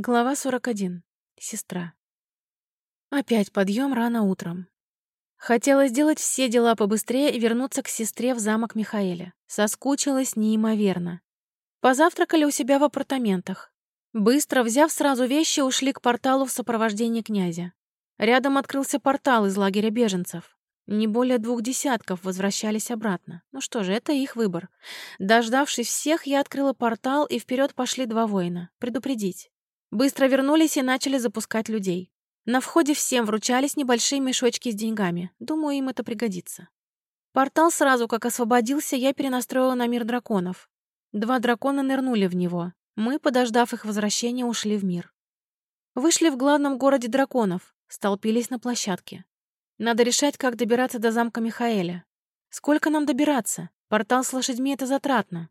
Глава 41. Сестра. Опять подъем рано утром. Хотела сделать все дела побыстрее и вернуться к сестре в замок Михаэля. Соскучилась неимоверно. Позавтракали у себя в апартаментах. Быстро, взяв сразу вещи, ушли к порталу в сопровождении князя. Рядом открылся портал из лагеря беженцев. Не более двух десятков возвращались обратно. Ну что же, это их выбор. Дождавшись всех, я открыла портал, и вперед пошли два воина. Предупредить. Быстро вернулись и начали запускать людей. На входе всем вручались небольшие мешочки с деньгами. Думаю, им это пригодится. Портал сразу, как освободился, я перенастроила на мир драконов. Два дракона нырнули в него. Мы, подождав их возвращения, ушли в мир. Вышли в главном городе драконов, столпились на площадке. Надо решать, как добираться до замка Михаэля. Сколько нам добираться? Портал с лошадьми — это затратно.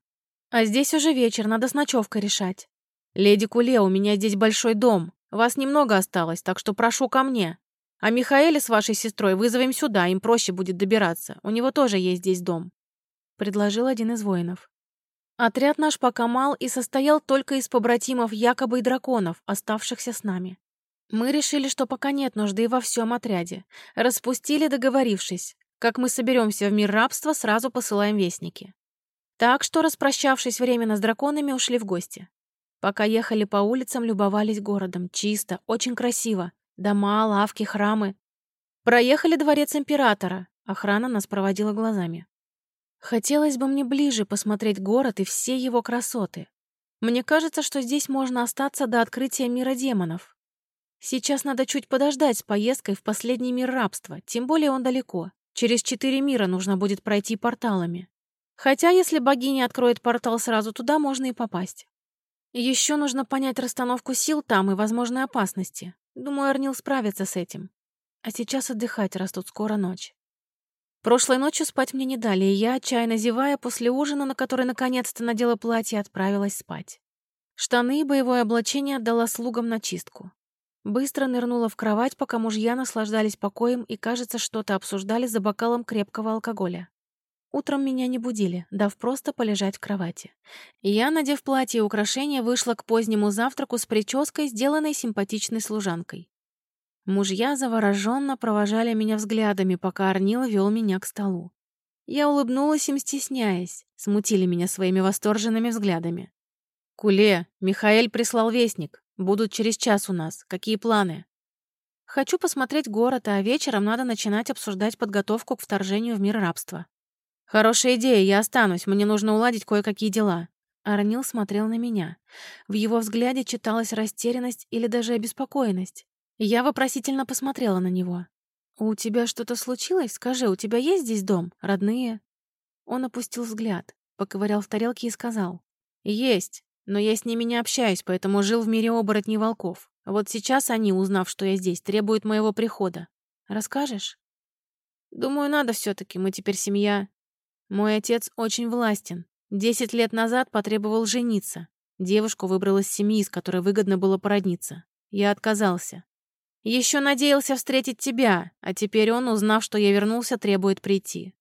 А здесь уже вечер, надо с ночевкой решать. «Леди Куле, у меня здесь большой дом. Вас немного осталось, так что прошу ко мне. А Михаэля с вашей сестрой вызовем сюда, им проще будет добираться. У него тоже есть здесь дом», — предложил один из воинов. Отряд наш пока мал и состоял только из побратимов якобы и драконов, оставшихся с нами. Мы решили, что пока нет нужды во всем отряде. Распустили, договорившись. Как мы соберемся в мир рабства, сразу посылаем вестники. Так что, распрощавшись временно с драконами, ушли в гости. Пока ехали по улицам, любовались городом. Чисто, очень красиво. Дома, лавки, храмы. Проехали дворец императора. Охрана нас проводила глазами. Хотелось бы мне ближе посмотреть город и все его красоты. Мне кажется, что здесь можно остаться до открытия мира демонов. Сейчас надо чуть подождать с поездкой в последний мир рабства, тем более он далеко. Через четыре мира нужно будет пройти порталами. Хотя, если богиня откроет портал сразу туда, можно и попасть. Еще нужно понять расстановку сил там и возможные опасности. Думаю, Арнил справится с этим. А сейчас отдыхать, раз тут скоро ночь. Прошлой ночью спать мне не дали, и я, отчаянно зевая, после ужина, на который наконец-то надела платье, отправилась спать. Штаны и боевое облачение отдала слугам на чистку. Быстро нырнула в кровать, пока мужья наслаждались покоем и, кажется, что-то обсуждали за бокалом крепкого алкоголя. Утром меня не будили, дав просто полежать в кровати. Я, надев платье и украшения, вышла к позднему завтраку с прической, сделанной симпатичной служанкой. Мужья завороженно провожали меня взглядами, пока Арнил вел меня к столу. Я улыбнулась им, стесняясь, смутили меня своими восторженными взглядами. «Куле, Михаэль прислал вестник. Будут через час у нас. Какие планы?» «Хочу посмотреть город, а вечером надо начинать обсуждать подготовку к вторжению в мир рабства». «Хорошая идея, я останусь, мне нужно уладить кое-какие дела». Арнил смотрел на меня. В его взгляде читалась растерянность или даже обеспокоенность. Я вопросительно посмотрела на него. «У тебя что-то случилось? Скажи, у тебя есть здесь дом? Родные?» Он опустил взгляд, поковырял в тарелке и сказал. «Есть, но я с ними не общаюсь, поэтому жил в мире оборотней волков. Вот сейчас они, узнав, что я здесь, требуют моего прихода. Расскажешь?» «Думаю, надо все таки мы теперь семья. Мой отец очень властен. Десять лет назад потребовал жениться. Девушку выбрал из семьи, с которой выгодно было породниться. Я отказался. Еще надеялся встретить тебя, а теперь он, узнав, что я вернулся, требует прийти.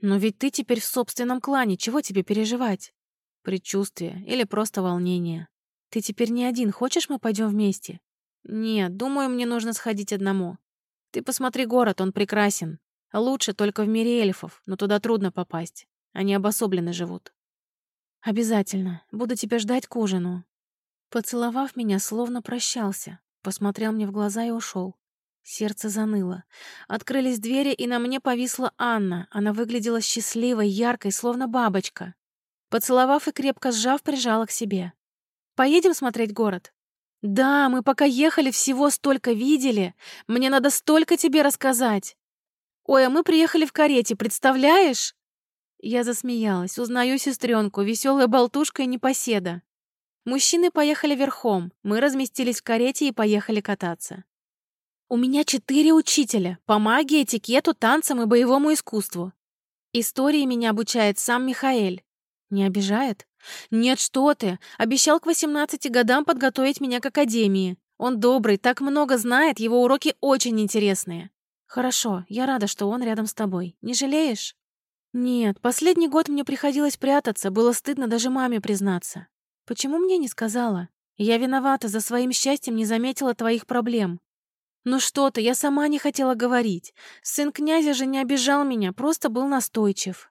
Но ведь ты теперь в собственном клане, чего тебе переживать? Предчувствие или просто волнение. Ты теперь не один, хочешь, мы пойдем вместе? Нет, думаю, мне нужно сходить одному. Ты посмотри город, он прекрасен. Лучше только в мире эльфов, но туда трудно попасть. Они обособленно живут. Обязательно. Буду тебя ждать к ужину. Поцеловав меня, словно прощался, посмотрел мне в глаза и ушел. Сердце заныло. Открылись двери, и на мне повисла Анна. Она выглядела счастливой, яркой, словно бабочка. Поцеловав и крепко сжав, прижала к себе. «Поедем смотреть город?» «Да, мы пока ехали, всего столько видели. Мне надо столько тебе рассказать!» «Ой, а мы приехали в карете, представляешь?» Я засмеялась. Узнаю сестренку, веселая болтушка и непоседа. Мужчины поехали верхом, мы разместились в карете и поехали кататься. У меня четыре учителя по магии, этикету, танцам и боевому искусству. Истории меня обучает сам Михаэль. Не обижает? Нет, что ты. Обещал к 18 годам подготовить меня к академии. Он добрый, так много знает, его уроки очень интересные. «Хорошо, я рада, что он рядом с тобой. Не жалеешь?» «Нет, последний год мне приходилось прятаться, было стыдно даже маме признаться. Почему мне не сказала? Я виновата, за своим счастьем не заметила твоих проблем. Ну что ты, я сама не хотела говорить. Сын князя же не обижал меня, просто был настойчив.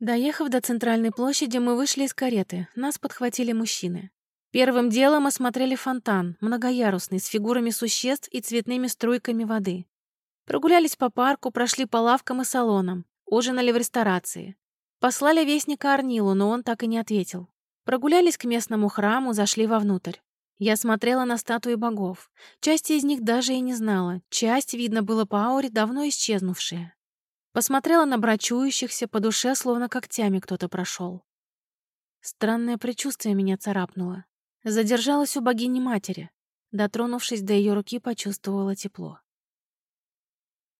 Доехав до центральной площади, мы вышли из кареты. Нас подхватили мужчины. Первым делом осмотрели фонтан, многоярусный, с фигурами существ и цветными струйками воды. Прогулялись по парку, прошли по лавкам и салонам, ужинали в ресторации. Послали вестника Арнилу, но он так и не ответил. Прогулялись к местному храму, зашли вовнутрь. Я смотрела на статуи богов. Часть из них даже и не знала. Часть, видно было по ауре, давно исчезнувшая. Посмотрела на брачующихся, по душе словно когтями кто-то прошел. Странное предчувствие меня царапнуло. Задержалась у богини-матери. Дотронувшись до ее руки, почувствовала тепло.